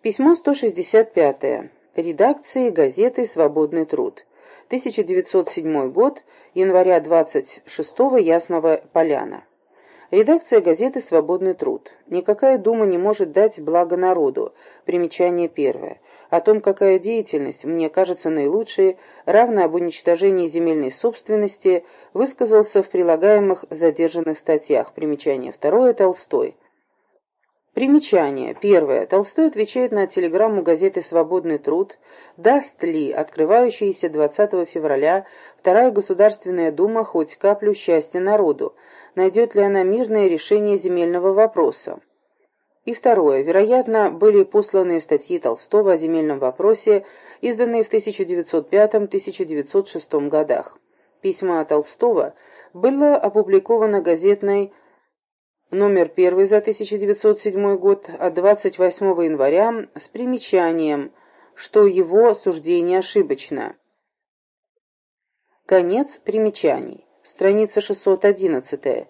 Письмо 165. Редакции газеты «Свободный труд». 1907 год, января 26 Ясного Поляна. Редакция газеты «Свободный труд». Никакая дума не может дать благо народу. Примечание первое. О том, какая деятельность, мне кажется наилучшей, равно об уничтожении земельной собственности, высказался в прилагаемых задержанных статьях. Примечание второе. Толстой. Примечание. Первое. Толстой отвечает на телеграмму газеты «Свободный труд», даст ли открывающаяся 20 февраля Вторая Государственная Дума хоть каплю счастья народу, найдет ли она мирное решение земельного вопроса. И второе. Вероятно, были посланы статьи Толстого о земельном вопросе, изданные в 1905-1906 годах. Письма Толстого было опубликовано газетной номер 1 за 1907 год от 28 января с примечанием, что его суждение ошибочно. Конец примечаний. Страница 611.